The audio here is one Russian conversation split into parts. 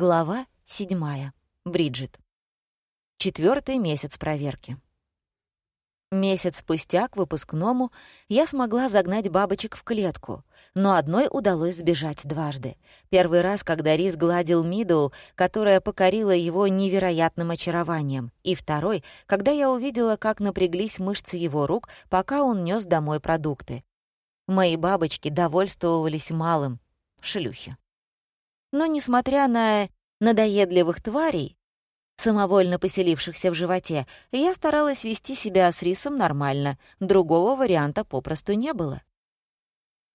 Глава седьмая. Бриджит. Четвертый месяц проверки. Месяц спустя к выпускному я смогла загнать бабочек в клетку, но одной удалось сбежать дважды. Первый раз, когда Рис гладил Мидоу, которая покорила его невероятным очарованием, и второй, когда я увидела, как напряглись мышцы его рук, пока он нес домой продукты. Мои бабочки довольствовались малым — шлюхи. Но, несмотря на надоедливых тварей, самовольно поселившихся в животе, я старалась вести себя с рисом нормально, другого варианта попросту не было.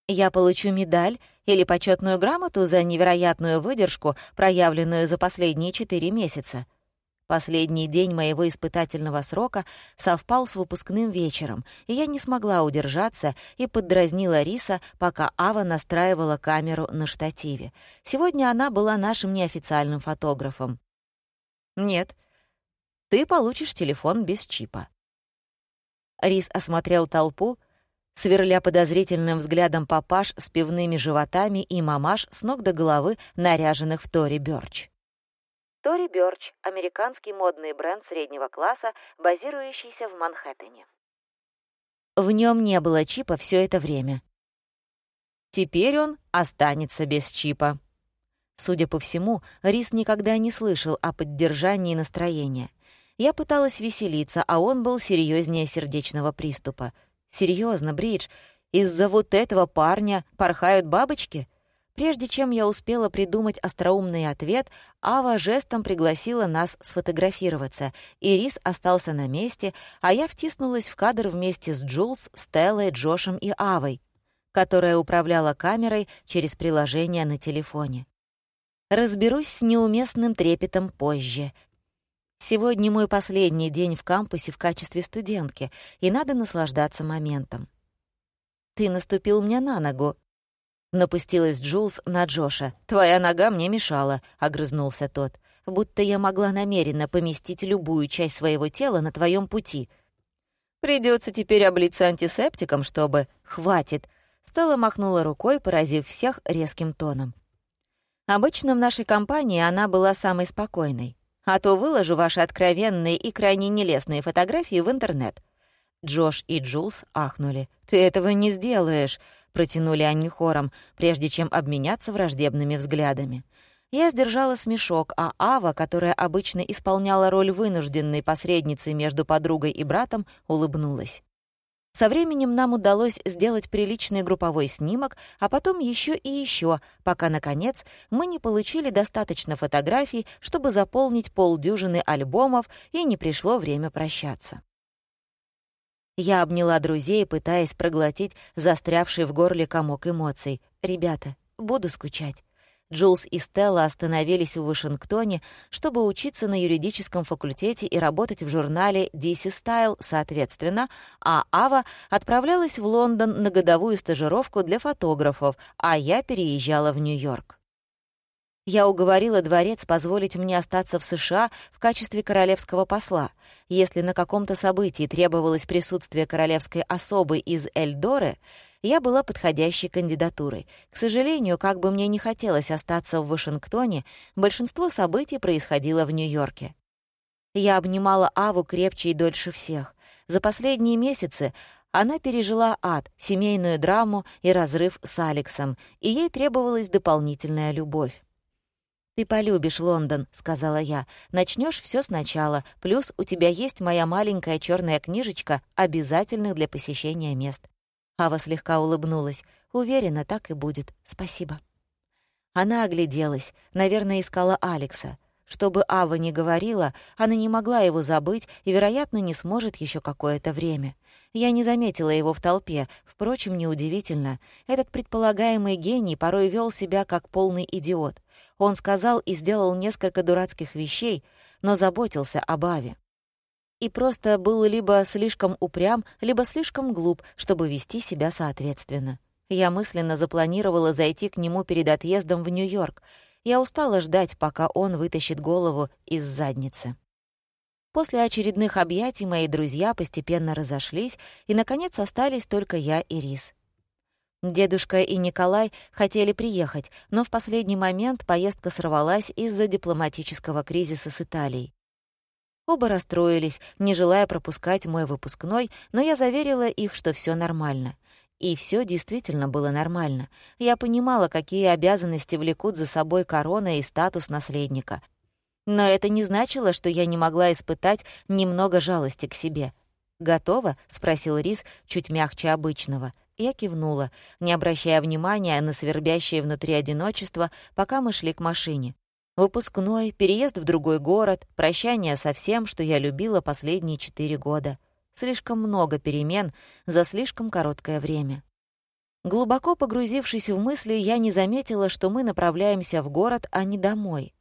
Я получу медаль или почетную грамоту за невероятную выдержку, проявленную за последние четыре месяца. Последний день моего испытательного срока совпал с выпускным вечером, и я не смогла удержаться и поддразнила Риса, пока Ава настраивала камеру на штативе. Сегодня она была нашим неофициальным фотографом. «Нет, ты получишь телефон без чипа». Рис осмотрел толпу, сверля подозрительным взглядом папаш с пивными животами и мамаш с ног до головы, наряженных в Тори Бёрч. Тори Бёрч — американский модный бренд среднего класса, базирующийся в Манхэттене. В нем не было чипа все это время. Теперь он останется без чипа. Судя по всему, Рис никогда не слышал о поддержании настроения. Я пыталась веселиться, а он был серьезнее сердечного приступа. Серьезно, Бридж, из-за вот этого парня порхают бабочки? Прежде чем я успела придумать остроумный ответ, Ава жестом пригласила нас сфотографироваться, и Рис остался на месте, а я втиснулась в кадр вместе с Джулс, Стеллой, Джошем и Авой, которая управляла камерой через приложение на телефоне. Разберусь с неуместным трепетом позже. Сегодня мой последний день в кампусе в качестве студентки, и надо наслаждаться моментом. «Ты наступил мне на ногу», Напустилась Джулс на Джоша. «Твоя нога мне мешала», — огрызнулся тот. «Будто я могла намеренно поместить любую часть своего тела на твоем пути». Придется теперь облиться антисептиком, чтобы... Хватит!» Стелла махнула рукой, поразив всех резким тоном. Обычно в нашей компании она была самой спокойной. А то выложу ваши откровенные и крайне нелестные фотографии в интернет. Джош и Джулс ахнули. «Ты этого не сделаешь», протянули они хором, прежде чем обменяться враждебными взглядами. Я сдержала смешок, а Ава, которая обычно исполняла роль вынужденной посредницы между подругой и братом, улыбнулась. Со временем нам удалось сделать приличный групповой снимок, а потом еще и еще, пока, наконец, мы не получили достаточно фотографий, чтобы заполнить полдюжины альбомов, и не пришло время прощаться. Я обняла друзей, пытаясь проглотить застрявший в горле комок эмоций. «Ребята, буду скучать». Джулс и Стелла остановились в Вашингтоне, чтобы учиться на юридическом факультете и работать в журнале DC Style, соответственно, а Ава отправлялась в Лондон на годовую стажировку для фотографов, а я переезжала в Нью-Йорк. Я уговорила дворец позволить мне остаться в США в качестве королевского посла. Если на каком-то событии требовалось присутствие королевской особы из Эльдоры, я была подходящей кандидатурой. К сожалению, как бы мне не хотелось остаться в Вашингтоне, большинство событий происходило в Нью-Йорке. Я обнимала Аву крепче и дольше всех. За последние месяцы она пережила ад, семейную драму и разрыв с Алексом, и ей требовалась дополнительная любовь. «Ты полюбишь Лондон», — сказала я. Начнешь все сначала, плюс у тебя есть моя маленькая черная книжечка обязательных для посещения мест». Ава слегка улыбнулась. «Уверена, так и будет. Спасибо». Она огляделась, наверное, искала Алекса. Что бы Ава ни говорила, она не могла его забыть и, вероятно, не сможет еще какое-то время. Я не заметила его в толпе, впрочем, неудивительно. Этот предполагаемый гений порой вел себя как полный идиот. Он сказал и сделал несколько дурацких вещей, но заботился об Аве. И просто был либо слишком упрям, либо слишком глуп, чтобы вести себя соответственно. Я мысленно запланировала зайти к нему перед отъездом в Нью-Йорк. Я устала ждать, пока он вытащит голову из задницы. После очередных объятий мои друзья постепенно разошлись, и, наконец, остались только я и Рис. Дедушка и Николай хотели приехать, но в последний момент поездка сорвалась из-за дипломатического кризиса с Италией. Оба расстроились, не желая пропускать мой выпускной, но я заверила их, что все нормально. И все действительно было нормально. Я понимала, какие обязанности влекут за собой корона и статус наследника. Но это не значило, что я не могла испытать немного жалости к себе. «Готова?» — спросил Рис чуть мягче обычного. Я кивнула, не обращая внимания на свербящее внутри одиночество, пока мы шли к машине. Выпускной, переезд в другой город, прощание со всем, что я любила последние четыре года. Слишком много перемен за слишком короткое время. Глубоко погрузившись в мысли, я не заметила, что мы направляемся в город, а не домой,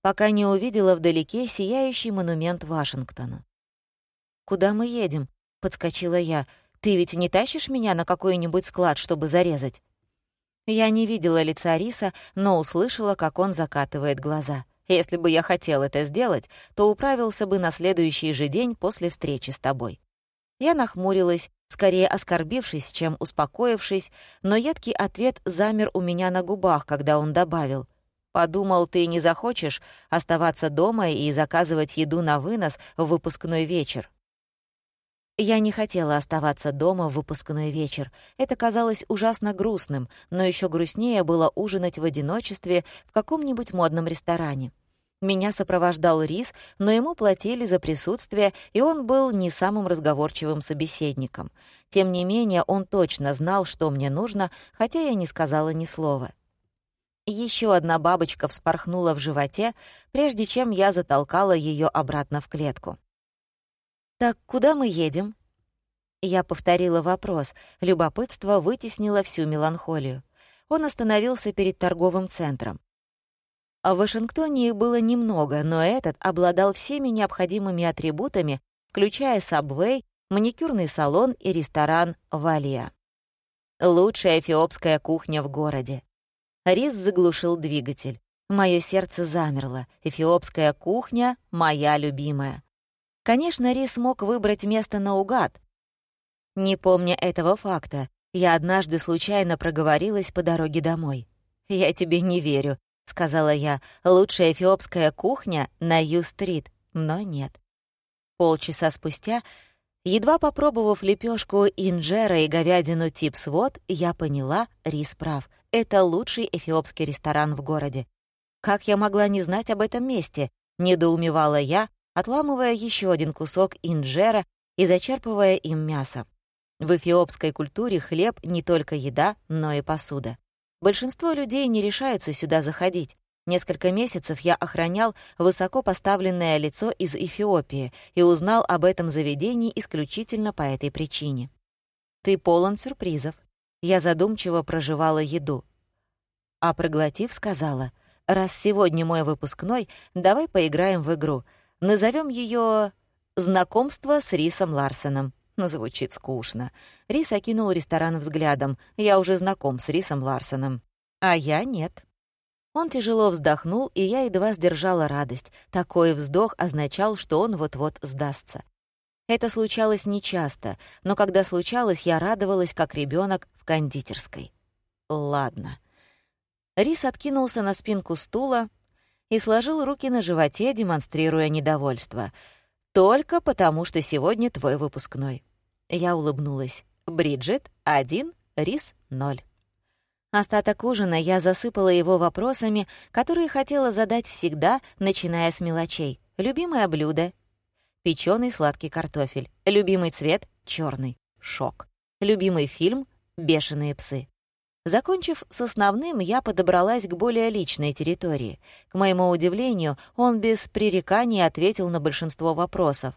пока не увидела вдалеке сияющий монумент Вашингтону. «Куда мы едем?» — подскочила я — ты ведь не тащишь меня на какой-нибудь склад, чтобы зарезать?» Я не видела лица Риса, но услышала, как он закатывает глаза. «Если бы я хотел это сделать, то управился бы на следующий же день после встречи с тобой». Я нахмурилась, скорее оскорбившись, чем успокоившись, но едкий ответ замер у меня на губах, когда он добавил. «Подумал, ты не захочешь оставаться дома и заказывать еду на вынос в выпускной вечер. Я не хотела оставаться дома в выпускной вечер. Это казалось ужасно грустным, но еще грустнее было ужинать в одиночестве в каком-нибудь модном ресторане. Меня сопровождал Рис, но ему платили за присутствие, и он был не самым разговорчивым собеседником. Тем не менее, он точно знал, что мне нужно, хотя я не сказала ни слова. Еще одна бабочка вспорхнула в животе, прежде чем я затолкала ее обратно в клетку. «Так куда мы едем?» Я повторила вопрос. Любопытство вытеснило всю меланхолию. Он остановился перед торговым центром. А в Вашингтоне их было немного, но этот обладал всеми необходимыми атрибутами, включая сабвей, маникюрный салон и ресторан «Валия». Лучшая эфиопская кухня в городе. Рис заглушил двигатель. Мое сердце замерло. Эфиопская кухня — моя любимая. Конечно, Рис мог выбрать место наугад. Не помня этого факта, я однажды случайно проговорилась по дороге домой. «Я тебе не верю», — сказала я. «Лучшая эфиопская кухня на Ю-стрит». Но нет. Полчаса спустя, едва попробовав лепешку инжера и говядину типсвот, я поняла, Рис прав. Это лучший эфиопский ресторан в городе. Как я могла не знать об этом месте? Недоумевала я, отламывая еще один кусок инжера и зачерпывая им мясо. В эфиопской культуре хлеб не только еда, но и посуда. Большинство людей не решаются сюда заходить. Несколько месяцев я охранял высоко поставленное лицо из Эфиопии и узнал об этом заведении исключительно по этой причине. Ты полон сюрпризов. Я задумчиво проживала еду. А проглотив, сказала, «Раз сегодня мой выпускной, давай поиграем в игру. Назовем ее «Знакомство с Рисом Ларсеном». Звучит скучно. Рис окинул ресторан взглядом. «Я уже знаком с Рисом Ларсеном». «А я нет». Он тяжело вздохнул, и я едва сдержала радость. Такой вздох означал, что он вот-вот сдастся. Это случалось нечасто, но когда случалось, я радовалась, как ребенок в кондитерской. Ладно. Рис откинулся на спинку стула, и сложил руки на животе, демонстрируя недовольство. «Только потому, что сегодня твой выпускной». Я улыбнулась. «Бриджит — один, Рис — ноль». Остаток ужина я засыпала его вопросами, которые хотела задать всегда, начиная с мелочей. Любимое блюдо — печёный сладкий картофель. Любимый цвет — чёрный. Шок. Любимый фильм — «Бешеные псы». Закончив с основным, я подобралась к более личной территории. К моему удивлению, он без пререканий ответил на большинство вопросов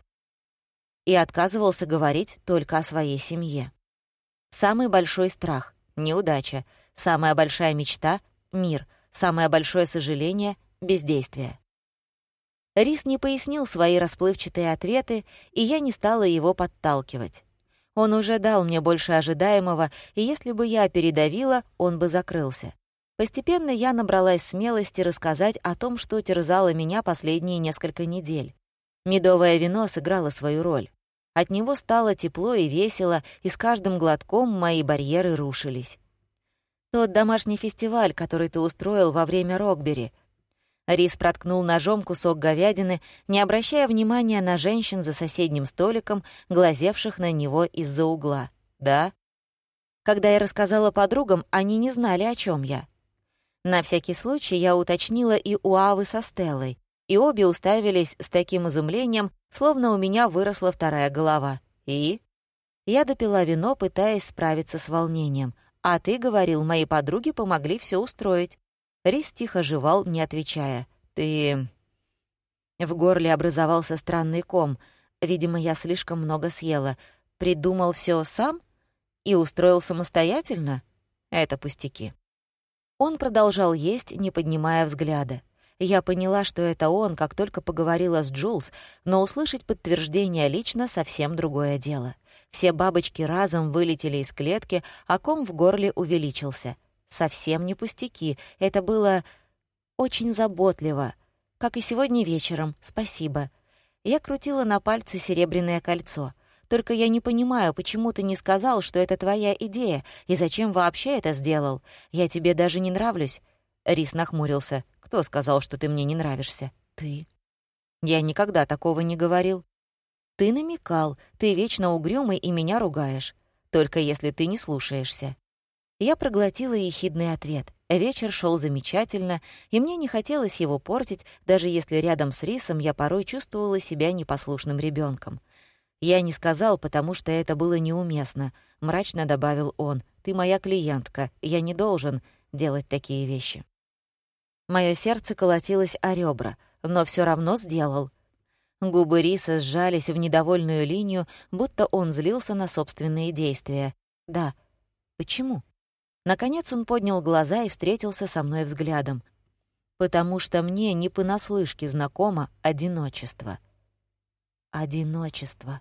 и отказывался говорить только о своей семье. Самый большой страх — неудача. Самая большая мечта — мир. Самое большое сожаление — бездействие. Рис не пояснил свои расплывчатые ответы, и я не стала его подталкивать. Он уже дал мне больше ожидаемого, и если бы я передавила, он бы закрылся. Постепенно я набралась смелости рассказать о том, что терзало меня последние несколько недель. Медовое вино сыграло свою роль. От него стало тепло и весело, и с каждым глотком мои барьеры рушились. Тот домашний фестиваль, который ты устроил во время Рокбери. Рис проткнул ножом кусок говядины, не обращая внимания на женщин за соседним столиком, глазевших на него из-за угла. «Да?» Когда я рассказала подругам, они не знали, о чем я. На всякий случай я уточнила и у Авы со Стеллой, и обе уставились с таким изумлением, словно у меня выросла вторая голова. И? Я допила вино, пытаясь справиться с волнением. «А ты говорил, мои подруги помогли все устроить». Рис тихо жевал, не отвечая. «Ты...» В горле образовался странный ком. Видимо, я слишком много съела. Придумал все сам? И устроил самостоятельно? Это пустяки. Он продолжал есть, не поднимая взгляда. Я поняла, что это он, как только поговорила с Джулс, но услышать подтверждение лично — совсем другое дело. Все бабочки разом вылетели из клетки, а ком в горле увеличился. Совсем не пустяки. Это было очень заботливо. Как и сегодня вечером. Спасибо. Я крутила на пальце серебряное кольцо. Только я не понимаю, почему ты не сказал, что это твоя идея, и зачем вообще это сделал? Я тебе даже не нравлюсь». Рис нахмурился. «Кто сказал, что ты мне не нравишься?» «Ты». «Я никогда такого не говорил». «Ты намекал, ты вечно угрюмый и меня ругаешь. Только если ты не слушаешься». Я проглотила ехидный ответ. Вечер шел замечательно, и мне не хотелось его портить, даже если рядом с Рисом я порой чувствовала себя непослушным ребенком. «Я не сказал, потому что это было неуместно», — мрачно добавил он. «Ты моя клиентка, я не должен делать такие вещи». Моё сердце колотилось о ребра, но всё равно сделал. Губы Риса сжались в недовольную линию, будто он злился на собственные действия. «Да. Почему?» Наконец он поднял глаза и встретился со мной взглядом. «Потому что мне не понаслышке знакомо одиночество». «Одиночество».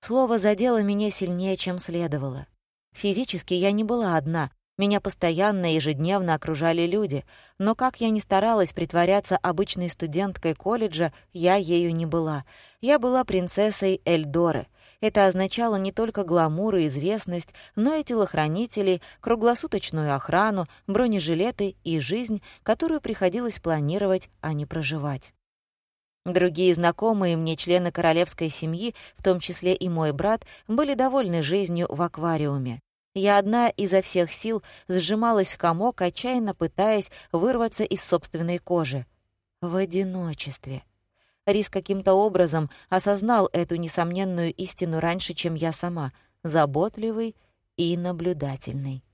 Слово задело меня сильнее, чем следовало. Физически я не была одна, меня постоянно и ежедневно окружали люди, но как я ни старалась притворяться обычной студенткой колледжа, я ею не была. Я была принцессой Эльдоры. Это означало не только гламур и известность, но и телохранителей, круглосуточную охрану, бронежилеты и жизнь, которую приходилось планировать, а не проживать. Другие знакомые мне члены королевской семьи, в том числе и мой брат, были довольны жизнью в аквариуме. Я одна изо всех сил сжималась в комок, отчаянно пытаясь вырваться из собственной кожи. В одиночестве. Рис каким-то образом осознал эту несомненную истину раньше, чем я сама, заботливый и наблюдательный.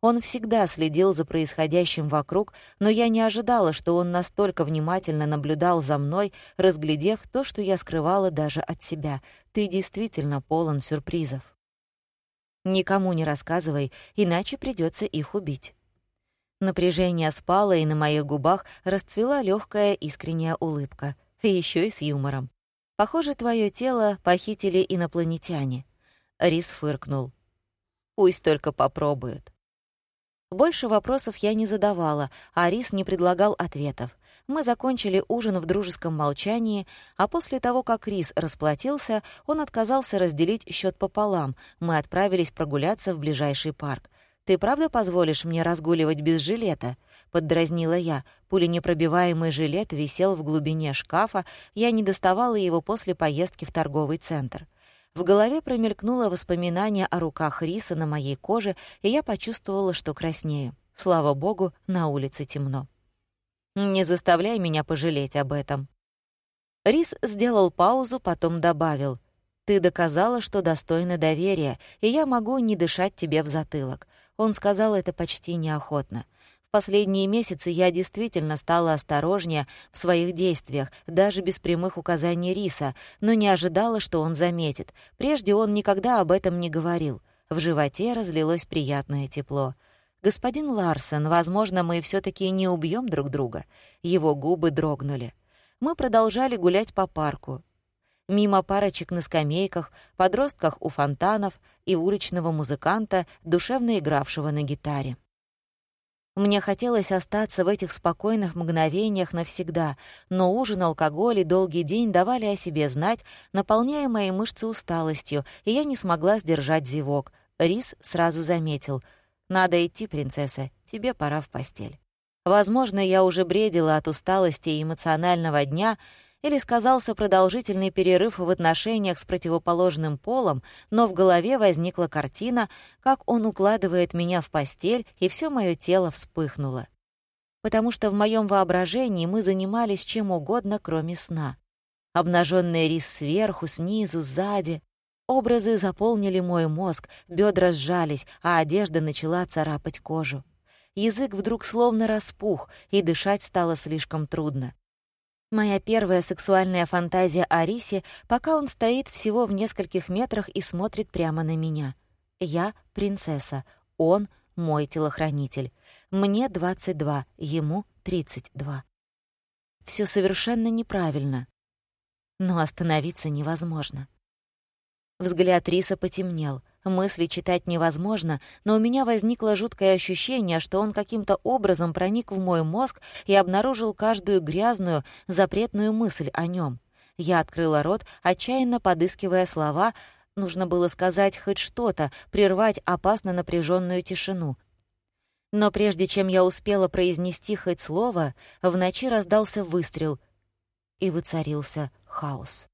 Он всегда следил за происходящим вокруг, но я не ожидала, что он настолько внимательно наблюдал за мной, разглядев то, что я скрывала даже от себя. Ты действительно полон сюрпризов. Никому не рассказывай, иначе придется их убить. Напряжение спало, и на моих губах расцвела легкая искренняя улыбка, еще и с юмором. Похоже, твое тело похитили инопланетяне. Рис фыркнул. Пусть только попробуют. Больше вопросов я не задавала, а Рис не предлагал ответов. Мы закончили ужин в дружеском молчании, а после того, как Рис расплатился, он отказался разделить счет пополам. Мы отправились прогуляться в ближайший парк. «Ты правда позволишь мне разгуливать без жилета?» — поддразнила я. Пуленепробиваемый жилет висел в глубине шкафа, я не доставала его после поездки в торговый центр. В голове промелькнуло воспоминание о руках риса на моей коже, и я почувствовала, что краснею. Слава богу, на улице темно. Не заставляй меня пожалеть об этом. Рис сделал паузу, потом добавил. «Ты доказала, что достойна доверия, и я могу не дышать тебе в затылок». Он сказал это почти неохотно последние месяцы я действительно стала осторожнее в своих действиях, даже без прямых указаний Риса, но не ожидала, что он заметит. Прежде он никогда об этом не говорил. В животе разлилось приятное тепло. «Господин Ларсен, возможно, мы все таки не убьем друг друга». Его губы дрогнули. Мы продолжали гулять по парку. Мимо парочек на скамейках, подростках у фонтанов и уличного музыканта, душевно игравшего на гитаре. Мне хотелось остаться в этих спокойных мгновениях навсегда, но ужин, алкоголь и долгий день давали о себе знать, наполняя мои мышцы усталостью, и я не смогла сдержать зевок. Рис сразу заметил. «Надо идти, принцесса, тебе пора в постель». Возможно, я уже бредила от усталости и эмоционального дня, или сказался продолжительный перерыв в отношениях с противоположным полом, но в голове возникла картина, как он укладывает меня в постель, и все мое тело вспыхнуло. Потому что в моем воображении мы занимались чем угодно, кроме сна. Обнаженный рис сверху, снизу, сзади. Образы заполнили мой мозг, бедра сжались, а одежда начала царапать кожу. Язык вдруг словно распух, и дышать стало слишком трудно. Моя первая сексуальная фантазия о Рисе, пока он стоит всего в нескольких метрах и смотрит прямо на меня. Я — принцесса, он — мой телохранитель. Мне 22, ему 32. Все совершенно неправильно, но остановиться невозможно. Взгляд Риса потемнел. Мысли читать невозможно, но у меня возникло жуткое ощущение, что он каким-то образом проник в мой мозг и обнаружил каждую грязную, запретную мысль о нем. Я открыла рот, отчаянно подыскивая слова, нужно было сказать хоть что-то, прервать опасно напряженную тишину. Но прежде чем я успела произнести хоть слово, в ночи раздался выстрел, и воцарился хаос.